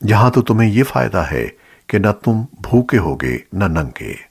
یہاں تو تمہیں یہ فائدہ ہے کہ نہ تم بھوکے ہوگے نہ ننگے۔